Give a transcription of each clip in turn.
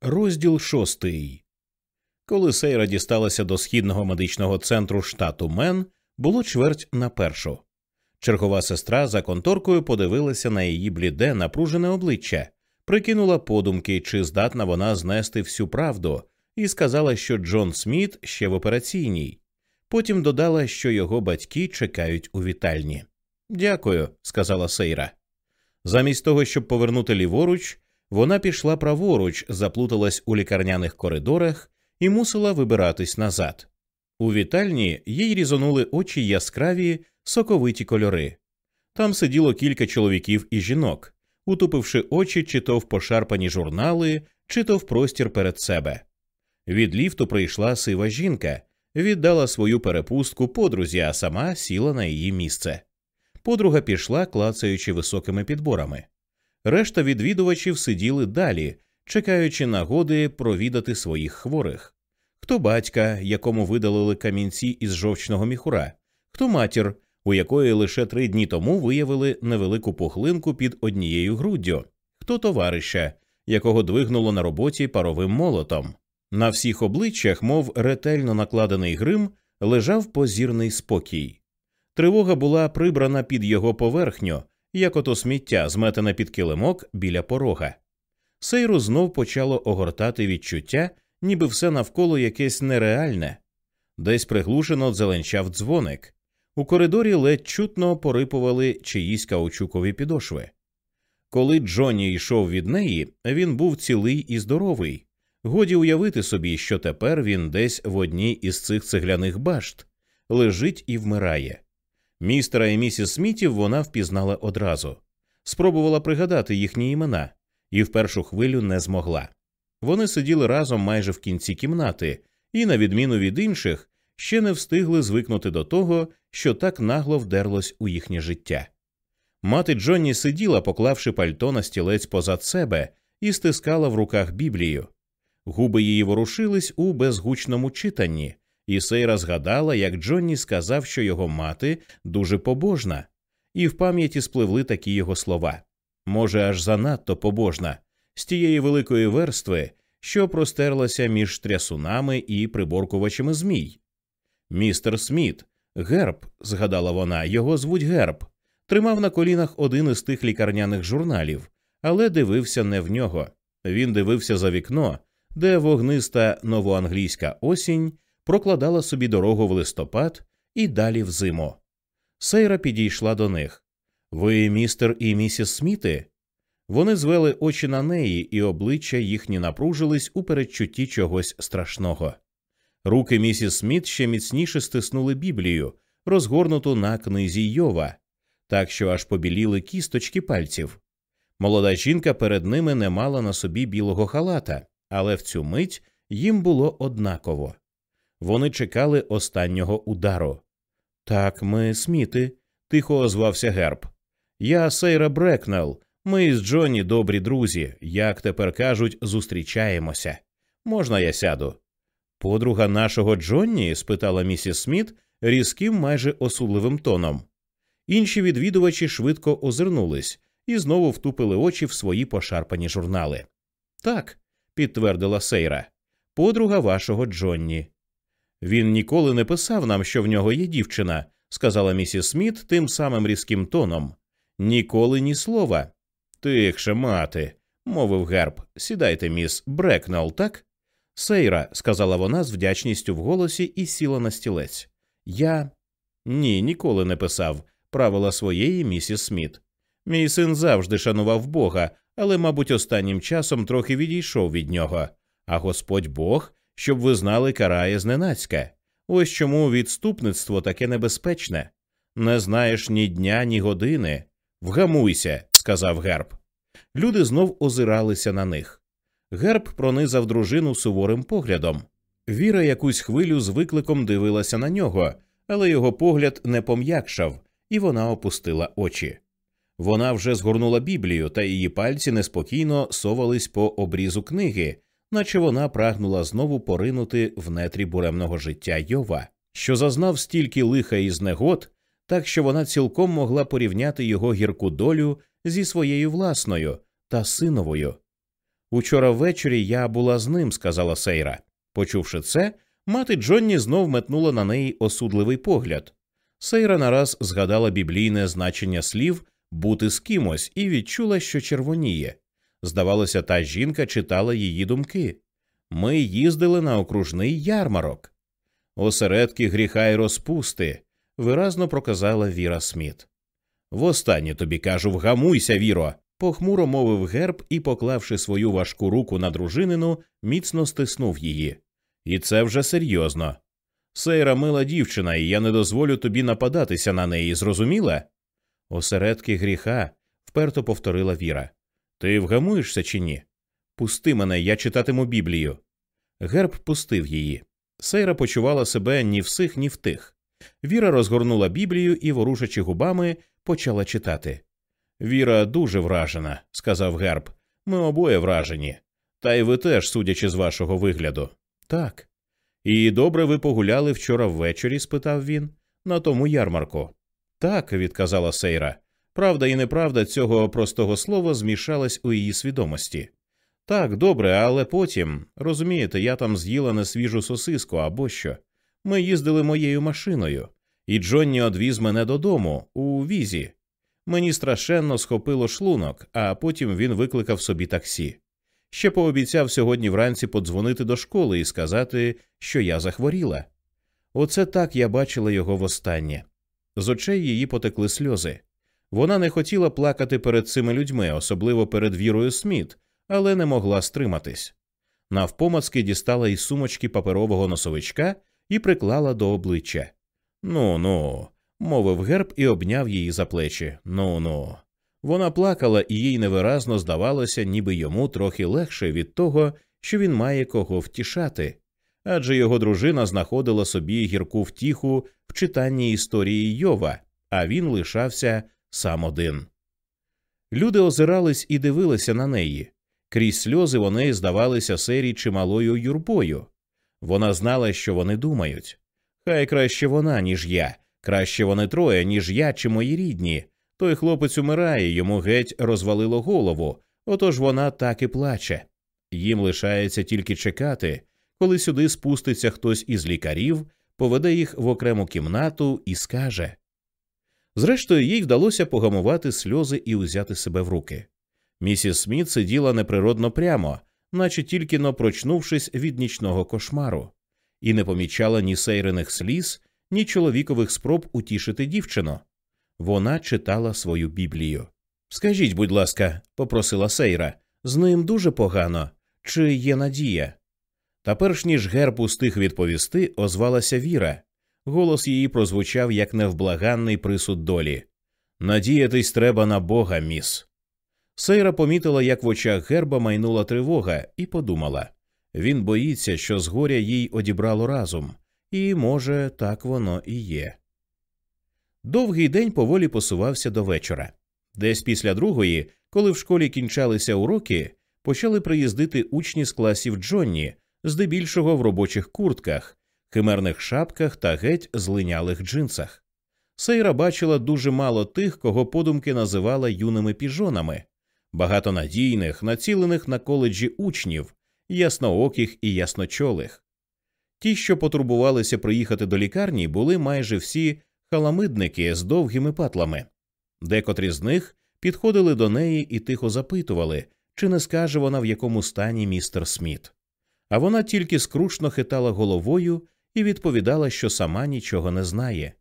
Розділ шостий. Коли Сейра дісталася до східного медичного центру штату Мен, було чверть на першу. Чергова сестра за конторкою подивилася на її бліде, напружене обличчя, прикинула подумки, чи здатна вона знести всю правду, і сказала, що Джон Сміт ще в операційній. Потім додала, що його батьки чекають у вітальні. Дякую, сказала Сейра. Замість того, щоб повернути ліворуч, вона пішла праворуч, заплуталась у лікарняних коридорах і мусила вибиратись назад. У вітальні їй різонули очі яскраві, соковиті кольори. Там сиділо кілька чоловіків і жінок, утупивши очі чи то в пошарпані журнали, чи то в простір перед себе. Від ліфту прийшла сива жінка, віддала свою перепустку подрузі, а сама сіла на її місце. Подруга пішла, клацаючи високими підборами. Решта відвідувачів сиділи далі, чекаючи нагоди провідати своїх хворих. Хто батька, якому видалили камінці із жовчного міхура, хто матір, у якої лише три дні тому виявили невелику пухлинку під однією груддю, хто товариша, якого двигнуло на роботі паровим молотом. На всіх обличчях, мов ретельно накладений грим, лежав позірний спокій. Тривога була прибрана під його поверхню, як ото сміття, зметене під килимок біля порога. Сейру знов почало огортати відчуття, ніби все навколо якесь нереальне. Десь приглушено зеленчав дзвоник. У коридорі ледь чутно порипували чиїсь каучукові підошви. Коли Джонні йшов від неї, він був цілий і здоровий. Годі уявити собі, що тепер він десь в одній із цих цегляних башт лежить і вмирає. Містера і місіс Смітів вона впізнала одразу, спробувала пригадати їхні імена і в першу хвилю не змогла. Вони сиділи разом майже в кінці кімнати і, на відміну від інших, ще не встигли звикнути до того, що так нагло вдерлось у їхнє життя. Мати Джонні сиділа, поклавши пальто на стілець позад себе, і стискала в руках Біблію. Губи її ворушились у безгучному читанні, і Сейра згадала, як Джонні сказав, що його мати дуже побожна, і в пам'яті спливли такі його слова може, аж занадто побожна, з тієї великої верстви, що простерлася між трясунами і приборкувачами змій. Містер Сміт, герб, згадала вона, його звуть герб, тримав на колінах один із тих лікарняних журналів, але дивився не в нього. Він дивився за вікно, де вогниста новоанглійська осінь прокладала собі дорогу в листопад і далі в зиму. Сейра підійшла до них. Ви, містер і місіс Сміти? Вони звели очі на неї, і обличчя їхні напружились у передчутті чогось страшного. Руки місіс Сміт ще міцніше стиснули Біблію, розгорнуту на книзі Йова, так що аж побіліли кісточки пальців. Молода жінка перед ними не мала на собі білого халата, але в цю мить їм було однаково. Вони чекали останнього удару. Так, ми сміти, тихо озвався герб. Я Сейра Брекнел. Ми з Джонні добрі друзі, як тепер кажуть, зустрічаємося. Можна я сяду? Подруга нашого Джонні? спитала місіс Сміт різким, майже осудливим тоном. Інші відвідувачі швидко озирнулись і знову втупили очі в свої пошарпані журнали. Так, підтвердила Сейра, подруга вашого Джонні. Він ніколи не писав нам, що в нього є дівчина, сказала місіс Сміт тим самим різким тоном. Ніколи ні слова. Тихше, мати, мовив герб. Сідайте, міс Брекнал, так? Сейра, сказала вона з вдячністю в голосі і сіла на стілець. Я ні, ніколи не писав правила своєї місіс Сміт. Мій син завжди шанував Бога, але, мабуть, останнім часом трохи відійшов від нього. А Господь Бог, щоб ви знали, карає зненацька. Ось чому відступництво таке небезпечне. Не знаєш ні дня, ні години. Вгамуйся, сказав герб. Люди знов озиралися на них. Герб пронизав дружину суворим поглядом. Віра якусь хвилю з викликом дивилася на нього, але його погляд не пом'якшав, і вона опустила очі. Вона вже згорнула Біблію, та її пальці неспокійно совались по обрізу книги, наче вона прагнула знову поринути в нетрі буремного життя Йова, що зазнав стільки лиха і знегод, так що вона цілком могла порівняти його гірку долю зі своєю власною та синовою. Учора ввечері я була з ним, сказала Сейра. Почувши це, мати Джонні знов метнула на неї осудливий погляд. Сейра нараз згадала біблійне значення слів бути з кимось і відчула, що червоніє. Здавалося, та жінка читала її думки. Ми їздили на окружний ярмарок. Осередки гріха й розпусти, виразно проказала Віра Сміт. Востаннє тобі кажу, вгамуйся, Віро, похмуро мовив герб і, поклавши свою важку руку на дружинину, міцно стиснув її. І це вже серйозно. Сейра мила дівчина, і я не дозволю тобі нападатися на неї, зрозуміла? Осередки гріха, вперто повторила Віра. Ти вгамуєшся чи ні? Пусти мене, я читатиму Біблію. Герб пустив її. Сейра почувала себе ні в сих, ні в тих. Віра розгорнула Біблію і, ворушачи губами, почала читати. Віра дуже вражена, сказав Герб. Ми обоє вражені. Та й ви теж, судячи з вашого вигляду. Так. І добре ви погуляли вчора ввечері? спитав він, на тому ярмарку. Так, відказала Сейра. Правда і неправда цього простого слова змішалась у її свідомості. Так, добре, але потім, розумієте, я там з'їла несвіжу сосиску або що. Ми їздили моєю машиною, і Джонні одвіз мене додому, у візі. Мені страшенно схопило шлунок, а потім він викликав собі таксі. Ще пообіцяв сьогодні вранці подзвонити до школи і сказати, що я захворіла. Оце так я бачила його востаннє. З очей її потекли сльози. Вона не хотіла плакати перед цими людьми, особливо перед Вірою Сміт, але не могла стриматись. Навпомацки дістала із сумочки паперового носовичка і приклала до обличчя. Ну ну, мовив герб і обняв її за плечі. Ну ну. Вона плакала, і їй невиразно здавалося, ніби йому трохи легше від того, що він має кого втішати, адже його дружина знаходила собі гірку втіху в читанні історії Йова, а він лишався сам один. Люди озирались і дивилися на неї. Крізь сльози вони здавалися сері чималою юрбою. Вона знала, що вони думають. Хай краще вона, ніж я, краще вони троє, ніж я чи мої рідні. Той хлопець умирає, йому геть розвалило голову, отож вона так і плаче. Їм лишається тільки чекати, коли сюди спуститься хтось із лікарів, поведе їх в окрему кімнату і скаже. Зрештою, їй вдалося погамувати сльози і узяти себе в руки. Місіс Сміт сиділа неприродно прямо, наче тільки но прочнувшись від нічного кошмару, і не помічала ні сейрених сліз, ні чоловікових спроб утішити дівчину. Вона читала свою біблію. Скажіть, будь ласка, попросила Сейра, з ним дуже погано, чи є надія? Та перш ніж герб устиг відповісти, озвалася Віра. Голос її прозвучав як невблаганний присуд долі. Надіятись треба на Бога, міс. Сейра помітила, як в очах герба майнула тривога, і подумала він боїться, що згоря їй одібрало разум, і, може, так воно і є. Довгий день поволі посувався до вечора. Десь після другої, коли в школі кінчалися уроки, почали приїздити учні з класів Джонні, здебільшого в робочих куртках, химерних шапках та геть злинялих джинсах. Сейра бачила дуже мало тих, кого подумки називала юними піжонами, багатонадійних, націлених на коледжі учнів, яснооких і ясночолих. Ті, що потурбувалися приїхати до лікарні, були майже всі халамидники з довгими патлами. Декотрі з них підходили до неї і тихо запитували, чи не скаже вона, в якому стані містер Сміт. А вона тільки скрушно хитала головою і відповідала, що сама нічого не знає.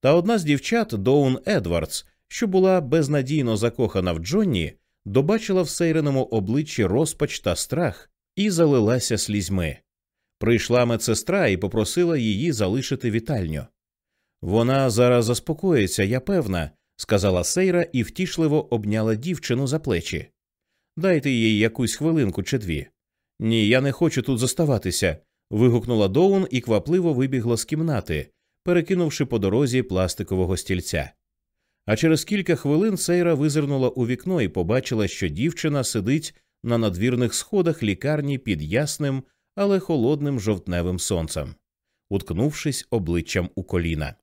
Та одна з дівчат, Доун Едвардс, що була безнадійно закохана в Джонні, добачила в сейреному обличчі розпач та страх і залилася слізьми. Прийшла медсестра і попросила її залишити вітальню. Вона зараз заспокоїться, я певна, сказала Сейра і втішливо обняла дівчину за плечі. Дайте їй якусь хвилинку чи дві. Ні, я не хочу тут зоставатися. Вигукнула Доун і квапливо вибігла з кімнати, перекинувши по дорозі пластикового стільця. А через кілька хвилин Сейра визирнула у вікно і побачила, що дівчина сидить на надвірних сходах лікарні під ясним, але холодним жовтневим сонцем, уткнувшись обличчям у коліна.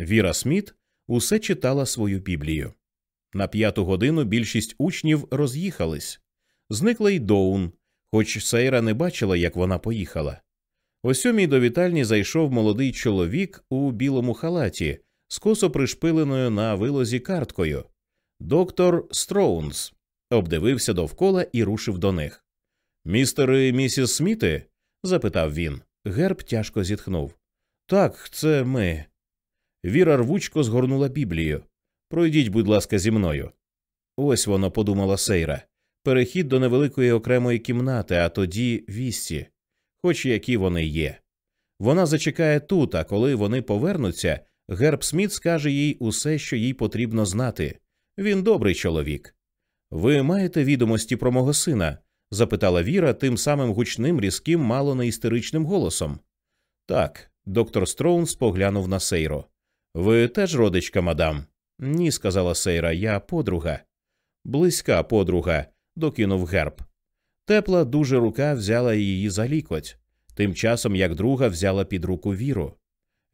Віра Сміт усе читала свою біблію. На п'яту годину більшість учнів роз'їхались. Зникла й Доун, хоч Сейра не бачила, як вона поїхала. О сьомій до вітальні зайшов молодий чоловік у білому халаті з косо пришпиленою на вилозі карткою. Доктор Строунс обдивився довкола і рушив до них. Містер і місіс Сміти? запитав він. Герб тяжко зітхнув. Так, це ми. Віра рвучко згорнула Біблію. Пройдіть, будь ласка, зі мною. Ось воно, подумала Сейра. Перехід до невеликої окремої кімнати, а тоді вісті, хоч які вони є. Вона зачекає тут, а коли вони повернуться, Герб Сміт скаже їй усе, що їй потрібно знати. Він добрий чоловік. Ви маєте відомості про мого сина? запитала Віра тим самим гучним, різким, мало не істеричним голосом. Так, доктор Строунс поглянув на Сейро. Ви теж родичка, мадам? Ні, сказала Сейра, я подруга. Близька подруга, докинув герб. Тепла дуже рука взяла її за лікоть, тим часом як друга взяла під руку віру.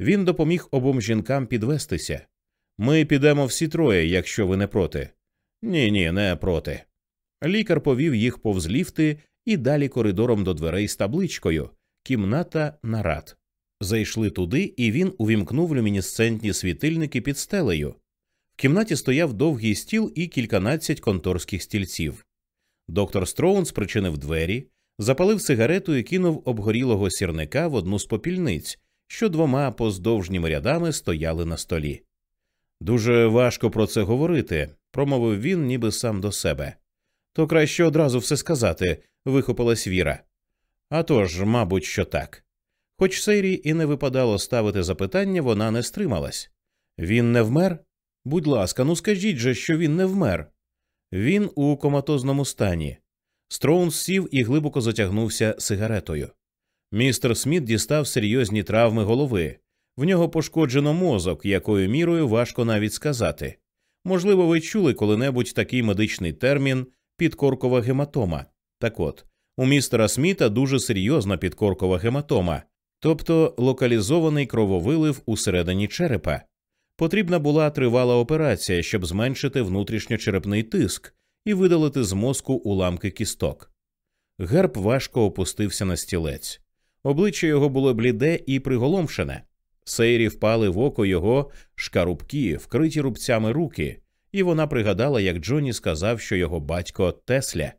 Він допоміг обом жінкам підвестися. Ми підемо всі троє, якщо ви не проти. Ні, ні, не проти. Лікар повів їх повз ліфти і далі коридором до дверей з табличкою Кімната нарад. Зайшли туди, і він увімкнув люмінесцентні світильники під стелею. В кімнаті стояв довгий стіл і кільканадцять конторських стільців. Доктор Строун спричинив двері, запалив сигарету і кинув обгорілого сірника в одну з попільниць, що двома поздовжніми рядами стояли на столі. Дуже важко про це говорити, промовив він, ніби сам до себе. То краще одразу все сказати, вихопилась Віра. «А тож, мабуть, що так. Хоч Сейрі і не випадало ставити запитання, вона не стрималась. Він не вмер? Будь ласка, ну скажіть же, що він не вмер. Він у коматозному стані. Строунс сів і глибоко затягнувся сигаретою. Містер Сміт дістав серйозні травми голови. В нього пошкоджено мозок, якою мірою важко навіть сказати. Можливо, ви чули коли-небудь такий медичний термін підкоркова гематома. Так от, у містера Сміта дуже серйозна підкоркова гематома, тобто локалізований крововилив усередині черепа. Потрібна була тривала операція, щоб зменшити внутрішньочерепний тиск і видалити з мозку уламки кісток. Герб важко опустився на стілець. Обличчя його було бліде і приголомшене. Сейрі впали в око його шкарубки, вкриті рубцями руки, і вона пригадала, як Джоні сказав, що його батько Тесля.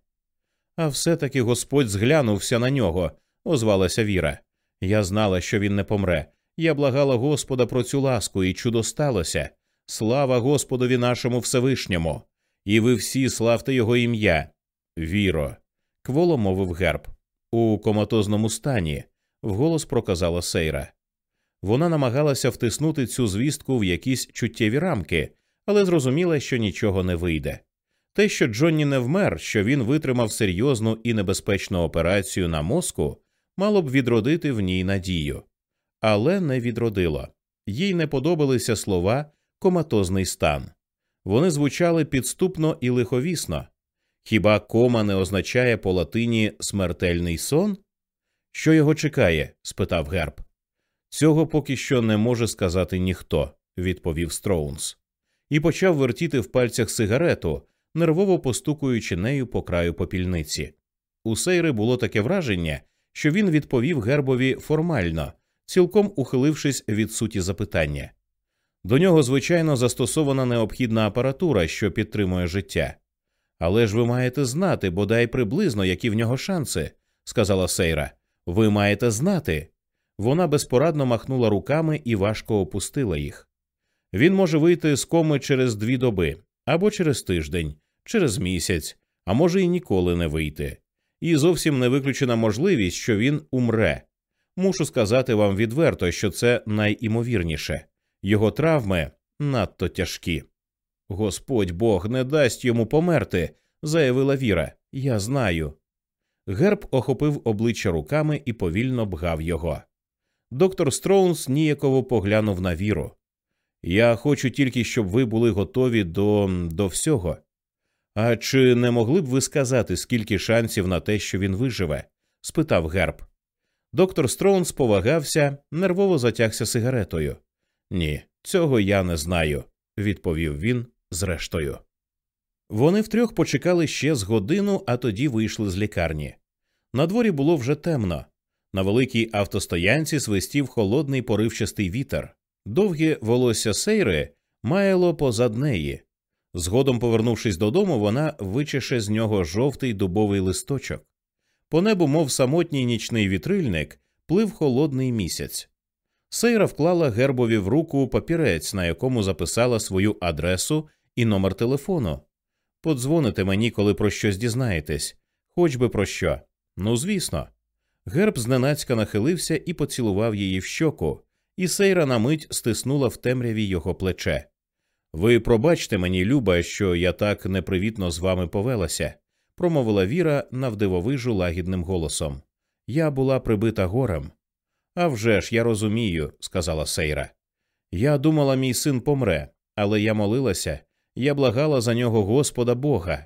А все таки Господь зглянувся на нього, озвалася Віра. Я знала, що він не помре. Я благала Господа про цю ласку, і чудо сталося. Слава Господові нашому Всевишньому. І ви всі славте його ім'я. Віро, кволо мовив герб. У коматозному стані, вголос проказала Сейра. Вона намагалася втиснути цю звістку в якісь чуттєві рамки, але зрозуміла, що нічого не вийде. Те, що Джонні не вмер, що він витримав серйозну і небезпечну операцію на мозку, мало б відродити в ній надію, але не відродило. Їй не подобалися слова коматозний стан. Вони звучали підступно і лиховісно. Хіба кома не означає по латині смертельний сон? Що його чекає? спитав Герб. Цього поки що не може сказати ніхто, відповів Строунс, і почав вертіти в пальцях сигарету, нервово постукуючи нею по краю попільниці. У Сейри було таке враження, що він відповів гербові формально, цілком ухилившись від суті запитання. До нього, звичайно, застосована необхідна апаратура, що підтримує життя. Але ж ви маєте знати, бодай приблизно, які в нього шанси, сказала Сейра. Ви маєте знати. Вона безпорадно махнула руками і важко опустила їх. Він може вийти з коми через дві доби, або через тиждень, через місяць, а може й ніколи не вийти. І зовсім не виключена можливість, що він умре. Мушу сказати вам відверто, що це найімовірніше його травми надто тяжкі. Господь Бог не дасть йому померти, заявила Віра. Я знаю. Герб охопив обличчя руками і повільно бгав його. Доктор Строунс ніяково поглянув на віру. Я хочу тільки, щоб ви були готові до до всього. А чи не могли б ви сказати, скільки шансів на те, що він виживе? спитав Герб. Доктор Строунс повагався, нервово затягся сигаретою. Ні, цього я не знаю, відповів він зрештою. Вони втрьох почекали ще з годину, а тоді вийшли з лікарні. На дворі було вже темно. На великій автостоянці свистів холодний поривчастий вітер. Довге волосся сейри маяло позад неї. Згодом, повернувшись додому, вона вичеше з нього жовтий дубовий листочок. По небу, мов самотній нічний вітрильник, плив холодний місяць. Сейра вклала гербові в руку папірець, на якому записала свою адресу і номер телефону. Подзвоните мені, коли про щось дізнаєтесь, хоч би про що. Ну, звісно. Герб зненацька нахилився і поцілував її в щоку, і Сейра на мить стиснула в темряві його плече. Ви пробачте мені, Люба, що я так непривітно з вами повелася, промовила Віра навдивовижу лагідним голосом. Я була прибита горем. «А вже ж, я розумію, сказала Сейра. Я думала, мій син помре, але я молилася, я благала за нього Господа Бога.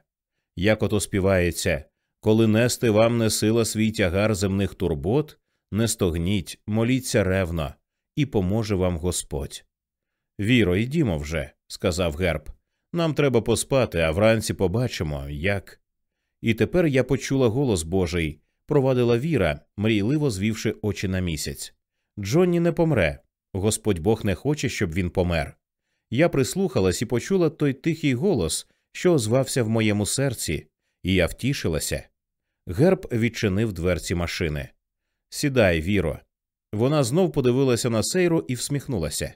Як ото співається, коли нести вам не сила свій тягар земних турбот, не стогніть, моліться ревно, і поможе вам Господь. Віро, йдімо вже, сказав герб. Нам треба поспати, а вранці побачимо, як. І тепер я почула голос Божий, провадила Віра, мрійливо звівши очі на місяць. Джонні не помре. Господь Бог не хоче, щоб він помер. Я прислухалась і почула той тихий голос, що озвався в моєму серці, і я втішилася. Герб відчинив дверці машини. Сідай, Віро. Вона знов подивилася на Сейру і всміхнулася.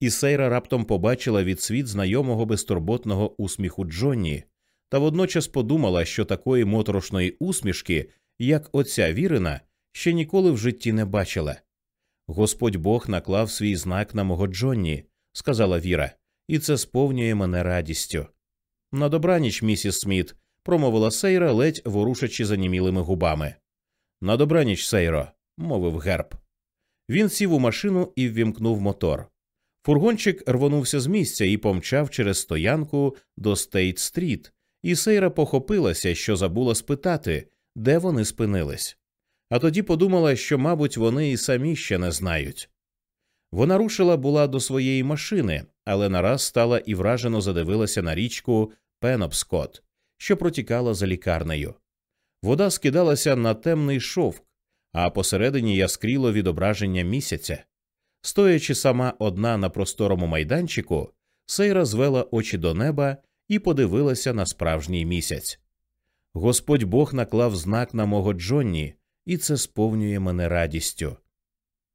І Сейра раптом побачила від світ знайомого безтурботного усміху Джонні, та водночас подумала, що такої моторошної усмішки, як оця Вірина, ще ніколи в житті не бачила. Господь Бог наклав свій знак на мого Джонні, сказала Віра, і це сповнює мене радістю. На добраніч, місіс Сміт, промовила Сейра, ледь ворушачи занімілими губами. На добраніч, Сейро, мовив Герб. Він сів у машину і ввімкнув мотор. Фургончик рвонувся з місця і помчав через стоянку до Стейт Стріт, і Сейра похопилася, що забула спитати, де вони спинились. А тоді подумала, що, мабуть, вони і самі ще не знають. Вона рушила була до своєї машини, але нараз стала і вражено задивилася на річку Пенопскот, що протікала за лікарнею. Вода скидалася на темний шовк, а посередині яскріло відображення місяця. Стоячи сама одна на просторому майданчику, Сейра звела очі до неба і подивилася на справжній місяць. Господь Бог наклав знак на мого Джонні, і це сповнює мене радістю.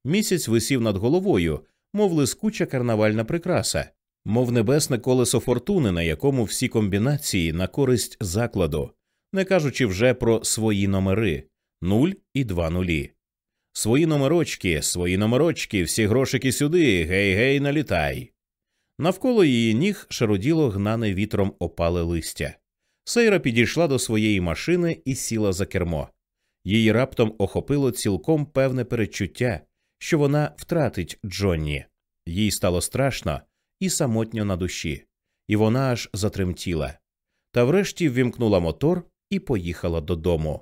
Місяць висів над головою, мов лискуча карнавальна прикраса, мов небесне колесо фортуни, на якому всі комбінації на користь закладу, не кажучи вже про свої номери нуль і два нулі. Свої номерочки, свої номерочки, всі грошики сюди, гей гей, налітай. Навколо її ніг шаруділо гнане вітром опале листя. Сейра підійшла до своєї машини і сіла за кермо. Її раптом охопило цілком певне передчуття, що вона втратить Джонні. Їй стало страшно і самотньо на душі, і вона аж затремтіла. Та врешті ввімкнула мотор і поїхала додому.